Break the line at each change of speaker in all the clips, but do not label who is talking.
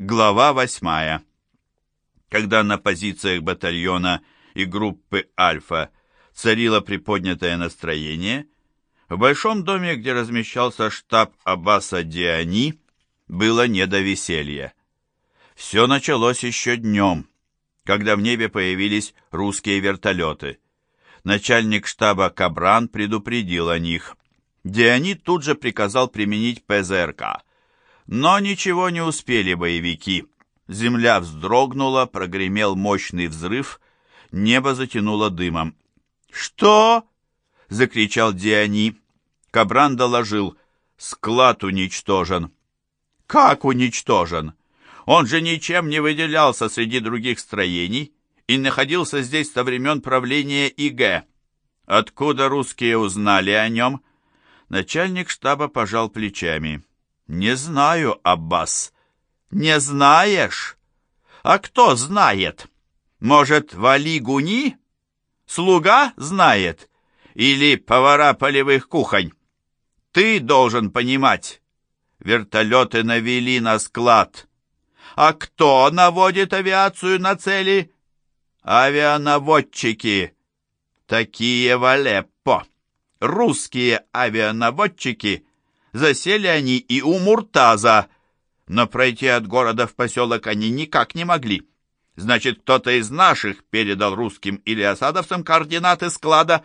Глава восьмая. Когда на позициях батальона и группы «Альфа» царило приподнятое настроение, в большом доме, где размещался штаб Аббаса Диани, было не до веселья. Все началось еще днем, когда в небе появились русские вертолеты. Начальник штаба Кабран предупредил о них. Диани тут же приказал применить ПЗРК. Но ничего не успели боевики. Земля вздрогнула, прогремел мощный взрыв, небо затянуло дымом. «Что?» — закричал Диани. Кабран доложил. «Склад уничтожен». «Как уничтожен? Он же ничем не выделялся среди других строений и находился здесь со времен правления ИГ. Откуда русские узнали о нем?» Начальник штаба пожал плечами. «Не знаю, Аббас». «Не знаешь? А кто знает? Может, Вали Гуни? Слуга знает? Или повара полевых кухонь? Ты должен понимать. Вертолеты навели на склад. А кто наводит авиацию на цели? Авианаводчики. Такие в Алеппо. Русские авианаводчики. Засели они и у Муртаза, но пройти от города в поселок они никак не могли. Значит, кто-то из наших передал русским или осадовцам координаты склада.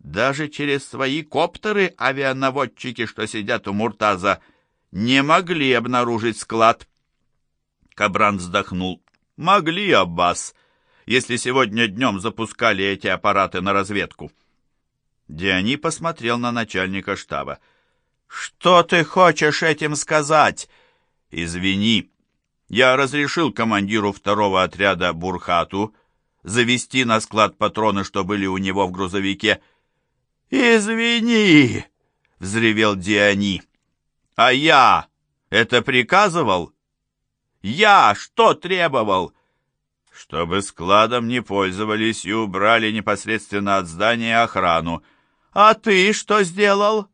Даже через свои коптеры авианаводчики, что сидят у Муртаза, не могли обнаружить склад. Кабран вздохнул. Могли, Аббас, если сегодня днем запускали эти аппараты на разведку. Диани посмотрел на начальника штаба. «Что ты хочешь этим сказать?» «Извини, я разрешил командиру второго отряда Бурхату завести на склад патроны, что были у него в грузовике». «Извини!» — взревел Диани. «А я это приказывал?» «Я что требовал?» «Чтобы складом не пользовались и убрали непосредственно от здания охрану». «А ты что сделал?»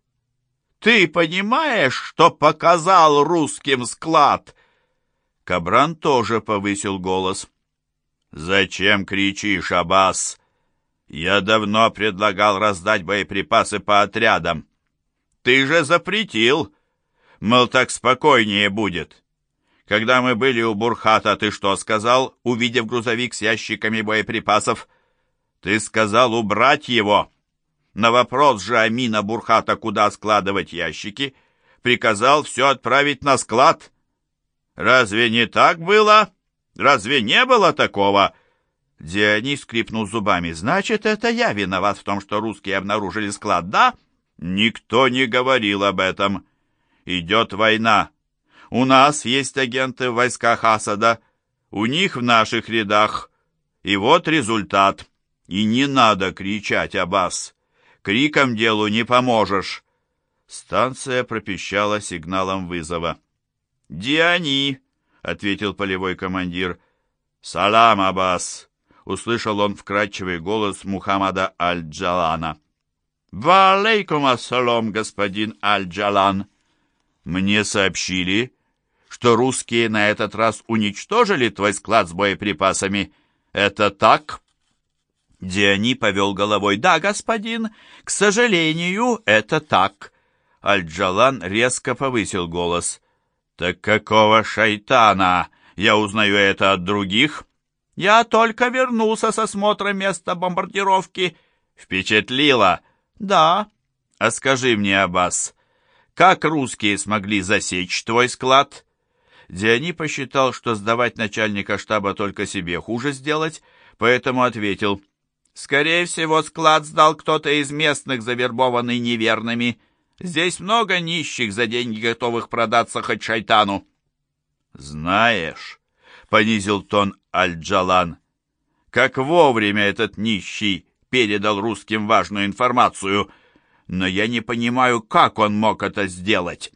Ты понимаешь, что показал русским склад?» Кабран тоже повысил голос. «Зачем кричишь, Аббас? Я давно предлагал раздать боеприпасы по отрядам. Ты же запретил. Мол, так спокойнее будет. Когда мы были у Бурхата, ты что сказал, увидев грузовик с ящиками боеприпасов? Ты сказал убрать его». На вопрос же Амина Бурхата, куда складывать ящики, приказал все отправить на склад. Разве не так было? Разве не было такого? Дионис скрипнул зубами. Значит, это я виноват в том, что русские обнаружили склад, да? Никто не говорил об этом. Идет война. У нас есть агенты в войсках Асада, у них в наших рядах. И вот результат. И не надо кричать, Аббас. Криком делу не поможешь!» Станция пропищала сигналом вызова. «Диани!» — ответил полевой командир. «Салам, Аббас!» — услышал он вкрадчивый голос Мухаммада Аль-Джалана. «Ва алейкум ассалам, господин Аль-Джалан!» «Мне сообщили, что русские на этот раз уничтожили твой склад с боеприпасами. Это так?» Диани повел головой. «Да, господин, к сожалению, это так». Аль-Джалан резко повысил голос. «Так какого шайтана? Я узнаю это от других?» «Я только вернулся с осмотра места бомбардировки». «Впечатлило?» «Да». «А скажи мне, Аббас, как русские смогли засечь твой склад?» Диани посчитал, что сдавать начальника штаба только себе хуже сделать, поэтому ответил – Скорее всего, склад сдал кто-то из местных, завербованный неверными. Здесь много нищих за деньги, готовых продаться хоть шайтану. Знаешь, — понизил тон Аль-Джалан, — как вовремя этот нищий передал русским важную информацию, но я не понимаю, как он мог это сделать.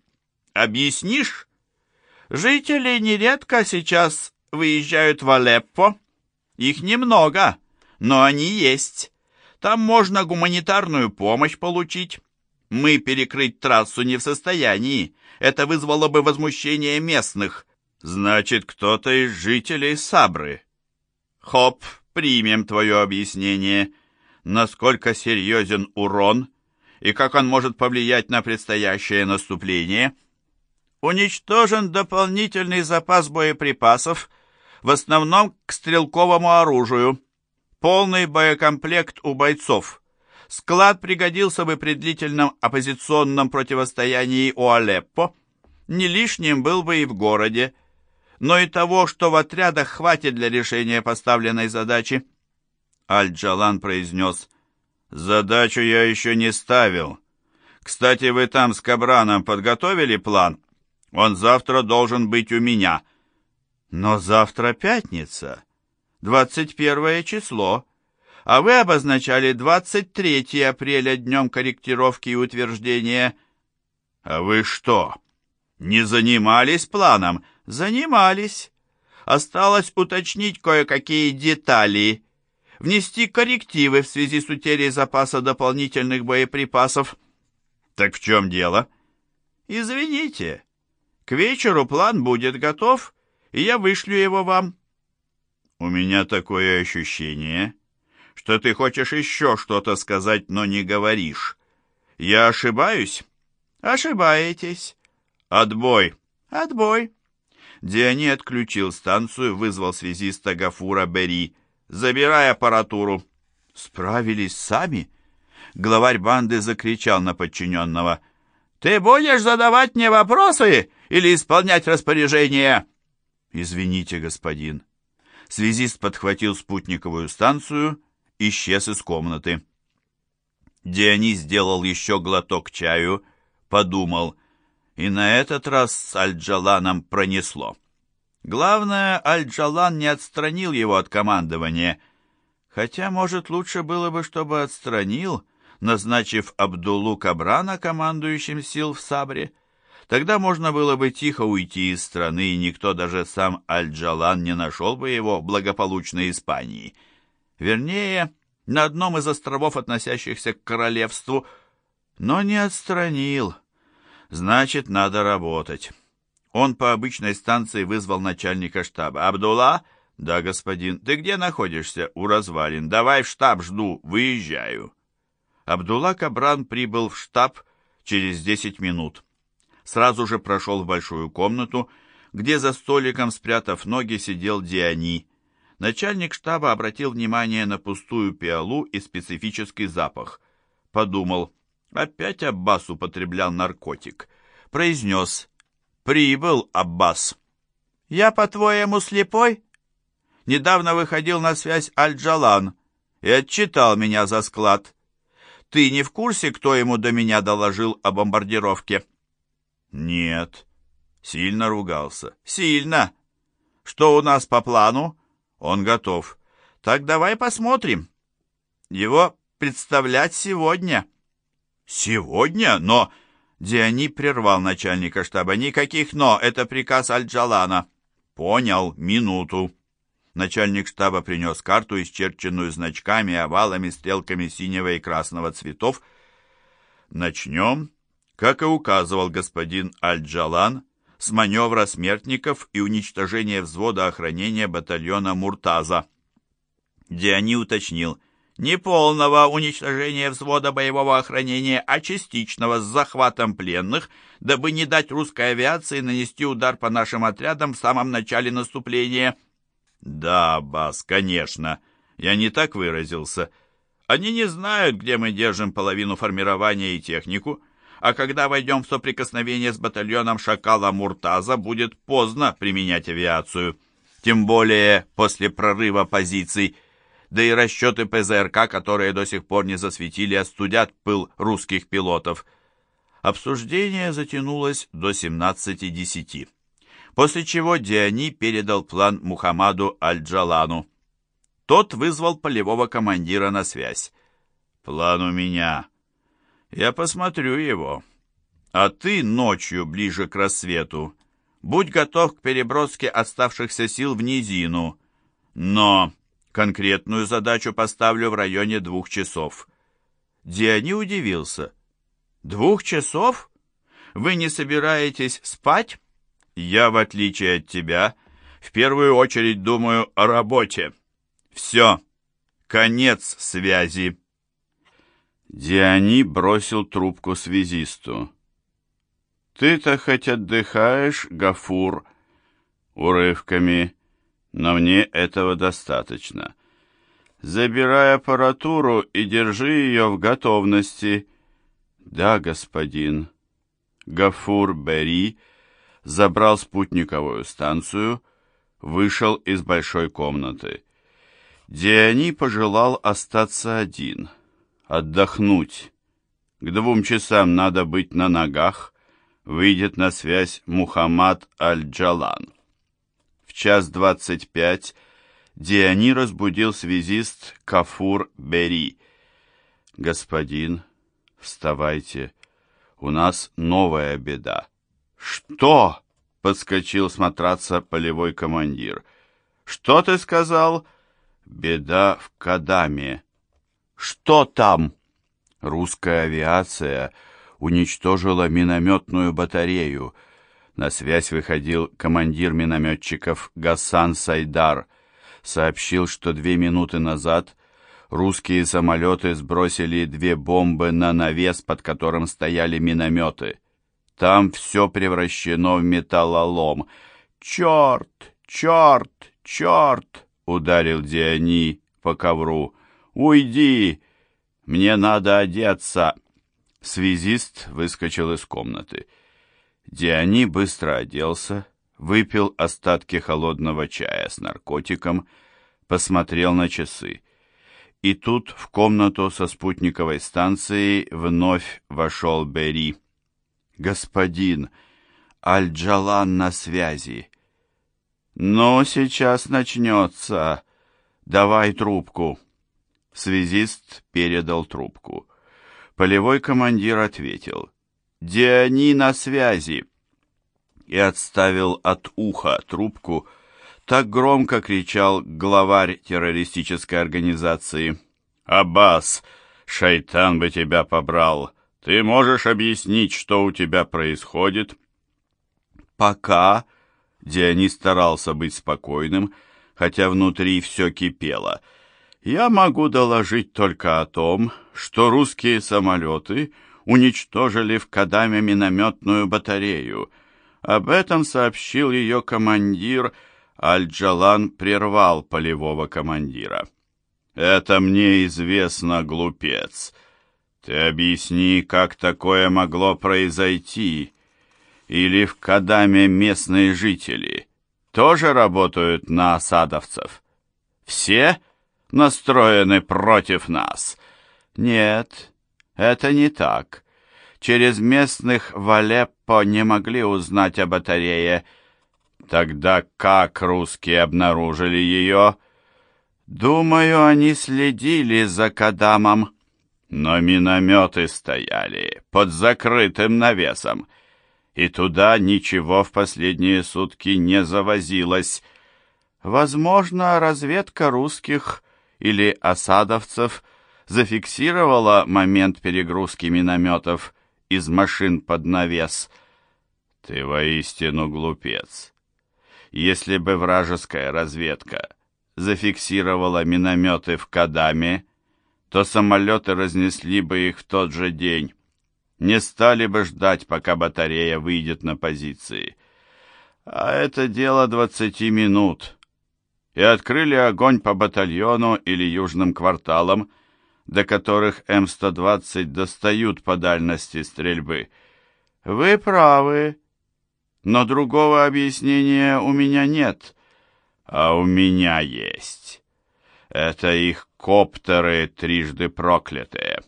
Объяснишь? Жители нередко сейчас выезжают в Алеппо. Их немного, — но они есть. Там можно гуманитарную помощь получить. Мы перекрыть трассу не в состоянии. Это вызвало бы возмущение местных. Значит, кто-то из жителей Сабры. Хоп, примем твое объяснение. Насколько серьезен урон и как он может повлиять на предстоящее наступление? Уничтожен дополнительный запас боеприпасов, в основном к стрелковому оружию. Полный боекомплект у бойцов. Склад пригодился бы при длительном оппозиционном противостоянии у Алеппо. Не лишним был бы и в городе но и того, что в отрядах хватит для решения поставленной задачи. Аль-Джалан произнес, «Задачу я еще не ставил. Кстати, вы там с Кабраном подготовили план? Он завтра должен быть у меня». «Но завтра пятница, двадцать первое число, а вы обозначали двадцать третье апреля днем корректировки и утверждения». «А вы что, не занимались планом?» Занимались. Осталось уточнить кое-какие детали, внести коррективы в связи с утерей запаса дополнительных боеприпасов. Так в чем дело? Извините, к вечеру план будет готов, и я вышлю его вам. У меня такое ощущение, что ты хочешь еще что-то сказать, но не говоришь. Я ошибаюсь? Ошибаетесь. Отбой. Отбой. Диони отключил станцию, вызвал связиста Гафура Бери. «Забирай аппаратуру!» «Справились сами?» Главарь банды закричал на подчиненного. «Ты будешь задавать мне вопросы или исполнять распоряжения?» «Извините, господин». Связист подхватил спутниковую станцию, исчез из комнаты. Дионис сделал еще глоток чаю, подумал — и на этот раз с Аль-Джаланом пронесло. Главное, Аль-Джалан не отстранил его от командования, хотя, может, лучше было бы, чтобы отстранил, назначив Абдуллу Кабрана командующим сил в Сабре. Тогда можно было бы тихо уйти из страны, и никто, даже сам Аль-Джалан, не нашел бы его в благополучной Испании. Вернее, на одном из островов, относящихся к королевству, но не отстранил, Значит, надо работать. Он по обычной станции вызвал начальника штаба. «Абдулла?» «Да, господин. Ты где находишься?» «У развалин. Давай в штаб жду. Выезжаю». Абдулла Кабран прибыл в штаб через десять минут. Сразу же прошел в большую комнату, где за столиком, спрятав ноги, сидел Диани. Начальник штаба обратил внимание на пустую пиалу и специфический запах. Подумал, Опять Аббас употреблял наркотик. Произнес «Прибыл, Аббас». «Я, по-твоему, слепой?» Недавно выходил на связь Аль-Джалан и отчитал меня за склад. Ты не в курсе, кто ему до меня доложил о бомбардировке?» «Нет». Сильно ругался. «Сильно. Что у нас по плану?» «Он готов». «Так давай посмотрим. Его представлять сегодня». «Сегодня? Но...» Диани прервал начальника штаба. «Никаких «но». Это приказ Аль-Джалана». «Понял. Минуту». Начальник штаба принес карту, исчерченную значками, овалами, стрелками синего и красного цветов. «Начнем, как и указывал господин Аль-Джалан, с маневра смертников и уничтожения взвода охранения батальона Муртаза». Диани уточнил – не полного уничтожения взвода боевого охранения, а частичного с захватом пленных, дабы не дать русской авиации нанести удар по нашим отрядам в самом начале наступления. Да, Бас, конечно. Я не так выразился. Они не знают, где мы держим половину формирования и технику, а когда войдем в соприкосновение с батальоном Шакала Муртаза, будет поздно применять авиацию. Тем более после прорыва позиций – да и расчеты ПЗРК, которые до сих пор не засветили, остудят пыл русских пилотов. Обсуждение затянулось до 17.10, после чего Диани передал план Мухаммаду Аль-Джалану. Тот вызвал полевого командира на связь. «План у меня. Я посмотрю его. А ты ночью, ближе к рассвету, будь готов к переброске оставшихся сил в низину. Но Конкретную задачу поставлю в районе двух часов. Диани удивился. Двух часов? Вы не собираетесь спать? Я, в отличие от тебя, в первую очередь думаю о работе. Все, конец связи. Диани бросил трубку связисту. «Ты-то хоть отдыхаешь, Гафур?» Урывками, но мне этого достаточно. Забирай аппаратуру и держи ее в готовности. Да, господин. Гафур Бери забрал спутниковую станцию, вышел из большой комнаты. Диани пожелал остаться один, отдохнуть. К двум часам надо быть на ногах, выйдет на связь Мухаммад Аль-Джалан. В час двадцать пять Диани разбудил связист Кафур Бери. «Господин, вставайте, у нас новая беда». «Что?» — подскочил смотраться полевой командир. «Что ты сказал?» «Беда в Кадаме». «Что там?» «Русская авиация уничтожила минометную батарею», на связь выходил командир минометчиков Гасан Сайдар. Сообщил, что две минуты назад русские самолеты сбросили две бомбы на навес, под которым стояли минометы. Там все превращено в металлолом. «Черт! Черт! Черт!» — ударил Диани по ковру. «Уйди! Мне надо одеться!» Связист выскочил из комнаты. Диани быстро оделся, выпил остатки холодного чая с наркотиком, посмотрел на часы. И тут в комнату со спутниковой станцией вновь вошел Бери. «Господин, Аль-Джалан на связи». «Ну, сейчас начнется. Давай трубку». Связист передал трубку. Полевой командир ответил. «Диани на связи!» и отставил от уха трубку, так громко кричал главарь террористической организации. «Аббас, шайтан бы тебя побрал! Ты можешь объяснить, что у тебя происходит?» «Пока...» — Дионис старался быть спокойным, хотя внутри все кипело. «Я могу доложить только о том, что русские самолеты...» уничтожили в Кадаме минометную батарею. Об этом сообщил ее командир, Аль-Джалан прервал полевого командира. «Это мне известно, глупец. Ты объясни, как такое могло произойти? Или в Кадаме местные жители тоже работают на осадовцев? Все настроены против нас?» «Нет, это не так. Через местных в Алеппо не могли узнать о батарее. Тогда как русские обнаружили ее? Думаю, они следили за Кадамом. Но минометы стояли под закрытым навесом, и туда ничего в последние сутки не завозилось. Возможно, разведка русских или осадовцев – зафиксировала момент перегрузки минометов из машин под навес. Ты воистину глупец. Если бы вражеская разведка зафиксировала минометы в Кадаме, то самолеты разнесли бы их в тот же день. Не стали бы ждать, пока батарея выйдет на позиции. А это дело двадцати минут. И открыли огонь по батальону или южным кварталам, до которых М-120 достают по дальности стрельбы. Вы правы, но другого объяснения у меня нет. А у меня есть. Это их коптеры трижды проклятые.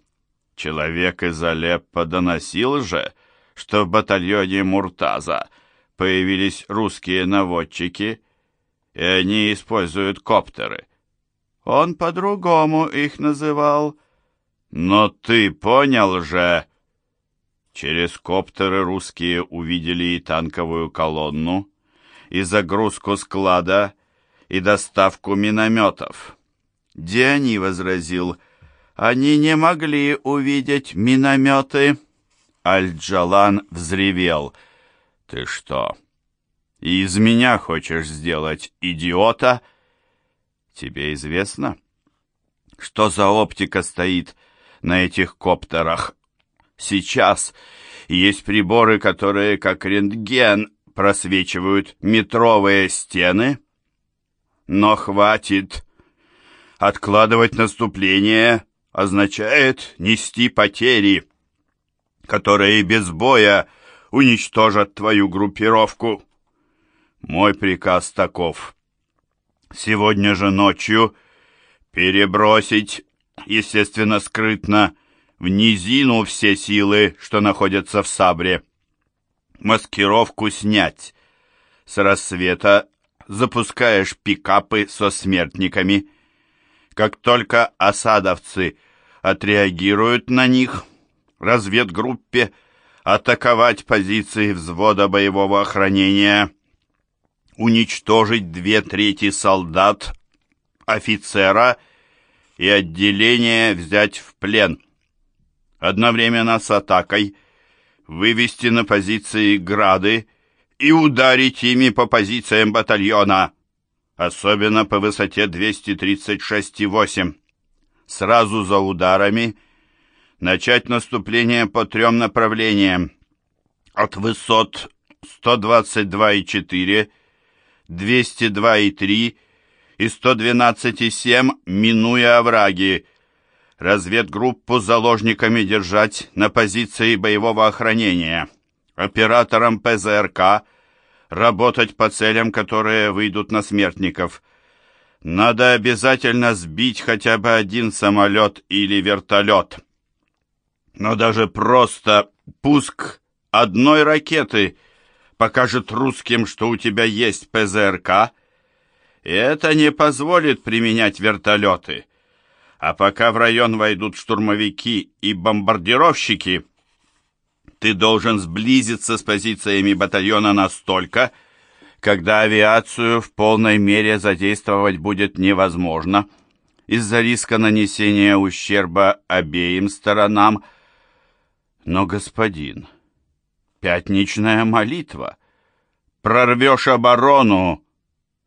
Человек из Алеппо доносил же, что в батальоне Муртаза появились русские наводчики, и они используют коптеры. Он по-другому их называл. Но ты понял же? Через коптеры русские увидели и танковую колонну, и загрузку склада, и доставку минометов. Диани возразил, они не могли увидеть минометы. Аль-Джалан взревел. Ты что, И из меня хочешь сделать идиота? Тебе известно, что за оптика стоит на этих коптерах? Сейчас есть приборы, которые, как рентген, просвечивают метровые стены. Но хватит. Откладывать наступление означает нести потери, которые без боя уничтожат твою группировку. Мой приказ таков. Сегодня же ночью перебросить, естественно, скрытно, в низину все силы, что находятся в Сабре. Маскировку снять. С рассвета запускаешь пикапы со смертниками. Как только осадовцы отреагируют на них, разведгруппе атаковать позиции взвода боевого охранения, уничтожить две трети солдат, офицера и отделение взять в плен. Одновременно с атакой вывести на позиции грады и ударить ими по позициям батальона, особенно по высоте 236,8. Сразу за ударами начать наступление по трем направлениям. От высот 122,4, 202,3 и 112,7, минуя овраги. Разведгруппу заложниками держать на позиции боевого охранения. Операторам ПЗРК работать по целям, которые выйдут на смертников. Надо обязательно сбить хотя бы один самолет или вертолет. Но даже просто пуск одной ракеты покажет русским, что у тебя есть ПЗРК, и это не позволит применять вертолеты. А пока в район войдут штурмовики и бомбардировщики, ты должен сблизиться с позициями батальона настолько, когда авиацию в полной мере задействовать будет невозможно из-за риска нанесения ущерба обеим сторонам. Но, господин, пятничная молитва. Прорвешь оборону,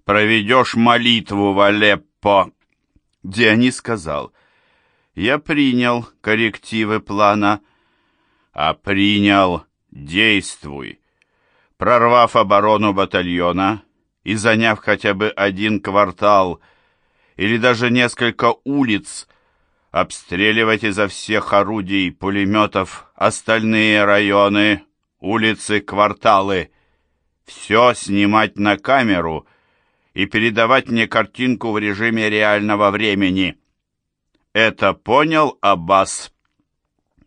проведешь молитву в Алеппо. Дионис сказал, я принял коррективы плана, а принял действуй. Прорвав оборону батальона и заняв хотя бы один квартал или даже несколько улиц, обстреливать изо всех орудий пулеметов остальные районы, улицы, кварталы. Все снимать на камеру и передавать мне картинку в режиме реального времени. Это понял Аббас?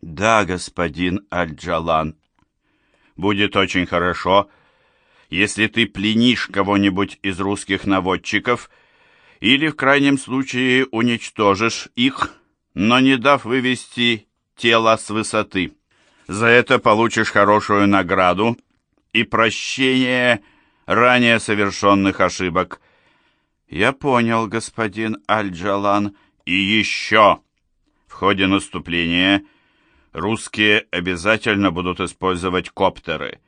Да, господин Аль-Джалан. Будет очень хорошо, если ты пленишь кого-нибудь из русских наводчиков или, в крайнем случае, уничтожишь их, но не дав вывести тело с высоты. За это получишь хорошую награду и прощение ранее совершенных ошибок. Я понял, господин Аль-Джалан. И еще. В ходе наступления русские обязательно будут использовать коптеры.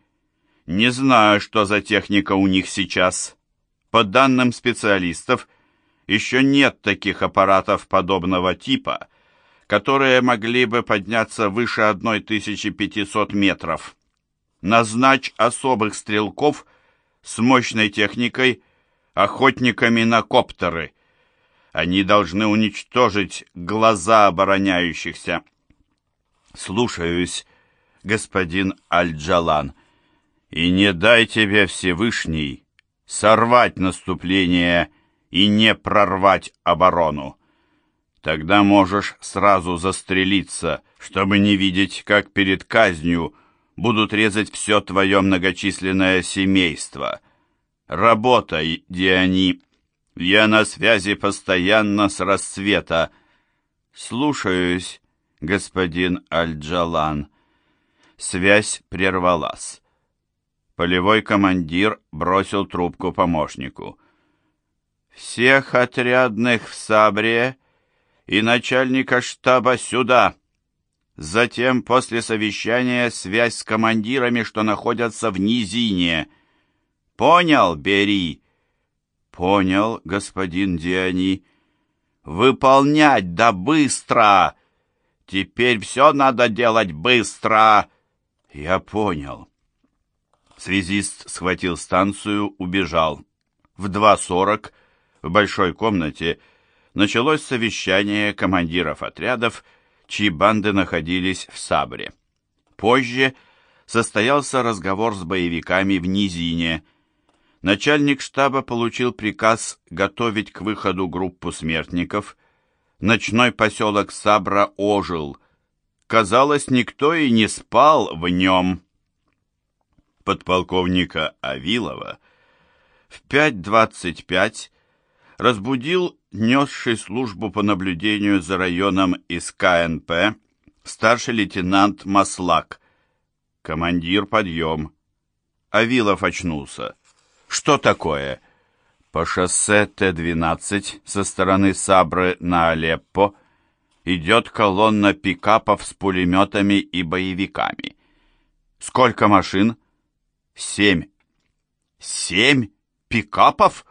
Не знаю, что за техника у них сейчас. По данным специалистов, еще нет таких аппаратов подобного типа, которые могли бы подняться выше 1500 метров. Назначь особых стрелков с мощной техникой, охотниками на коптеры. Они должны уничтожить глаза обороняющихся. Слушаюсь, господин Аль-Джалан, и не дай тебе Всевышний сорвать наступление и не прорвать оборону. Тогда можешь сразу застрелиться, чтобы не видеть, как перед казнью будут резать все твое многочисленное семейство. Работай, Диани. Я на связи постоянно с рассвета. Слушаюсь, господин Аль-Джалан. Связь прервалась. Полевой командир бросил трубку помощнику. «Всех отрядных в Сабре и начальника штаба сюда!» Затем, после совещания, связь с командирами, что находятся в низине. Понял, бери. Понял, господин Диани. Выполнять, да быстро! Теперь все надо делать быстро. Я понял. Связист схватил станцию, убежал. В 2.40 в большой комнате началось совещание командиров отрядов, чьи банды находились в Сабре. Позже состоялся разговор с боевиками в Низине. Начальник штаба получил приказ готовить к выходу группу смертников. Ночной поселок Сабра ожил. Казалось, никто и не спал в нем. Подполковника Авилова в 5.25 разбудил несший службу по наблюдению за районом из КНП старший лейтенант Маслак. Командир, подъем. Авилов очнулся. Что такое? По шоссе Т-12 со стороны Сабры на Алеппо идет колонна пикапов с пулеметами и боевиками. Сколько машин? Семь. Семь пикапов?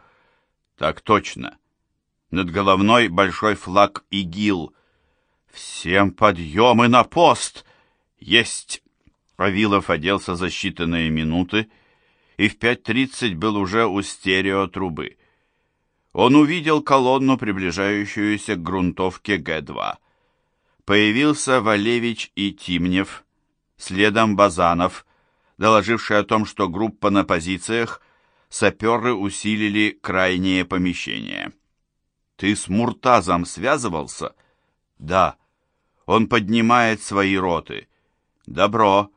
Так точно. Над головной большой флаг ИГИЛ. Всем подъемы на пост! Есть! Авилов оделся за считанные минуты и в 5.30 был уже у стереотрубы. Он увидел колонну, приближающуюся к грунтовке Г-2. Появился Валевич и Тимнев, следом Базанов, доложивший о том, что группа на позициях, саперы усилили крайнее помещение. «Ты с Муртазом связывался?» «Да. Он поднимает свои роты». «Добро.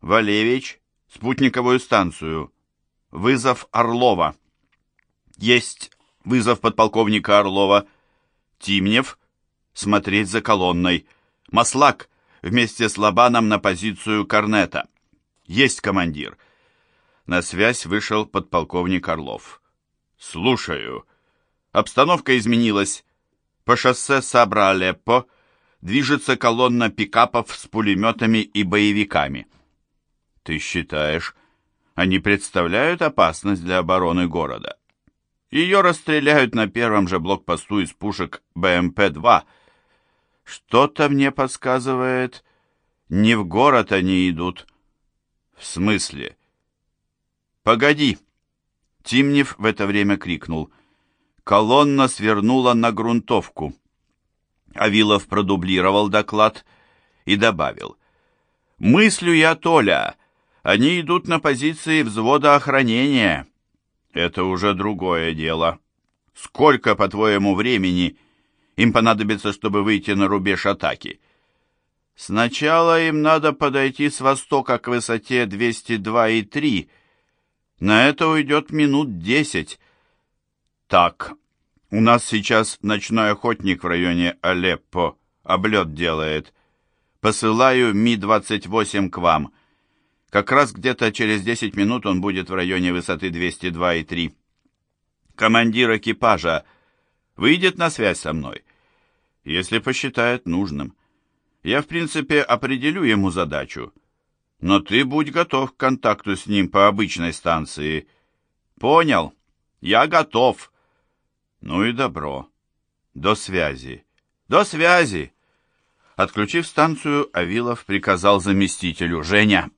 Валевич, спутниковую станцию. Вызов Орлова». «Есть вызов подполковника Орлова». «Тимнев, смотреть за колонной». «Маслак, вместе с Лобаном на позицию Корнета». «Есть, командир». На связь вышел подполковник Орлов. «Слушаю». Обстановка изменилась. По шоссе Сабра-Алеппо движется колонна пикапов с пулеметами и боевиками. Ты считаешь, они представляют опасность для обороны города? Ее расстреляют на первом же блокпосту из пушек БМП-2. Что-то мне подсказывает, не в город они идут. В смысле? Погоди. Тимнев в это время крикнул — Колонна свернула на грунтовку. Авилов продублировал доклад и добавил. «Мыслю я, Толя, они идут на позиции взвода охранения. Это уже другое дело. Сколько, по-твоему, времени им понадобится, чтобы выйти на рубеж атаки?» «Сначала им надо подойти с востока к высоте 202,3. На это уйдет минут десять». Так, у нас сейчас ночной охотник в районе Алеппо облет делает. Посылаю Ми-28 к вам. Как раз где-то через 10 минут он будет в районе высоты 202,3. Командир экипажа выйдет на связь со мной, если посчитает нужным. Я, в принципе, определю ему задачу. Но ты будь готов к контакту с ним по обычной станции. Понял? Я готов. Ну и добро. До связи. До связи. Отключив станцию, Авилов приказал заместителю. Женя,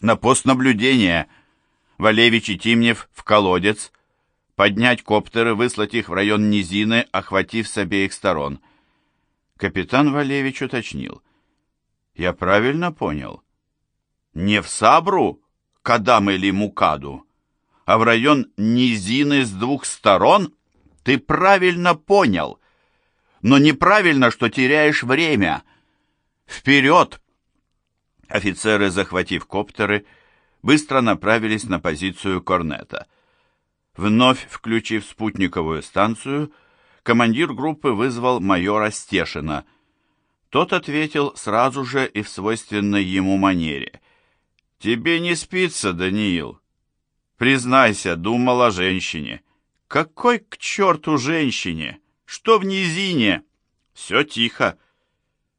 на пост наблюдения. Валевич и Тимнев в колодец. Поднять коптеры, выслать их в район низины, охватив с обеих сторон. Капитан Валевич уточнил. Я правильно понял? Не в Сабру, Кадам или Мукаду, а в район низины с двух сторон? Ты правильно понял, но неправильно, что теряешь время. Вперед!» Офицеры, захватив коптеры, быстро направились на позицию корнета. Вновь включив спутниковую станцию, командир группы вызвал майора Стешина. Тот ответил сразу же и в свойственной ему манере. «Тебе не спится, Даниил. Признайся, думал о женщине». Какой к черту женщине? Что в низине? Все тихо.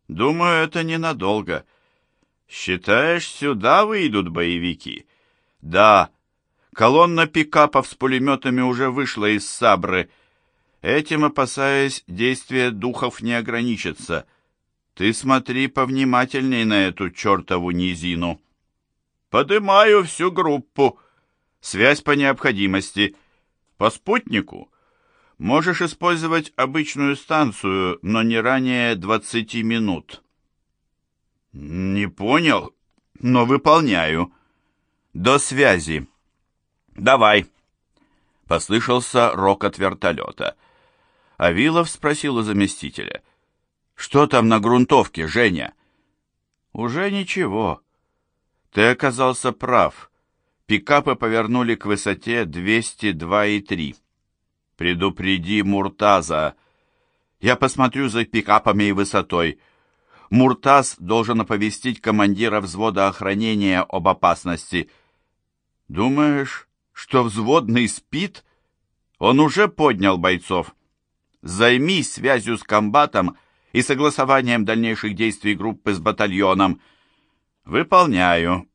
Думаю, это ненадолго. Считаешь, сюда выйдут боевики? Да. Колонна пикапов с пулеметами уже вышла из Сабры. Этим, опасаясь, действие духов не ограничится. Ты смотри повнимательней на эту чертову низину. Подымаю всю группу. Связь по необходимости. По спутнику. Можешь использовать обычную станцию, но не ранее 20 минут. Не понял, но выполняю. До связи. Давай. Послышался рокот вертолета. Авилов спросил у заместителя. Что там на грунтовке, Женя? Уже ничего. Ты оказался прав. Пикапы повернули к высоте 202,3. Предупреди Муртаза. Я посмотрю за пикапами и высотой. Муртаз должен оповестить командира взвода охранения об опасности. Думаешь, что взводный спит? Он уже поднял бойцов. Займись связью с комбатом и согласованием дальнейших действий группы с батальоном. Выполняю.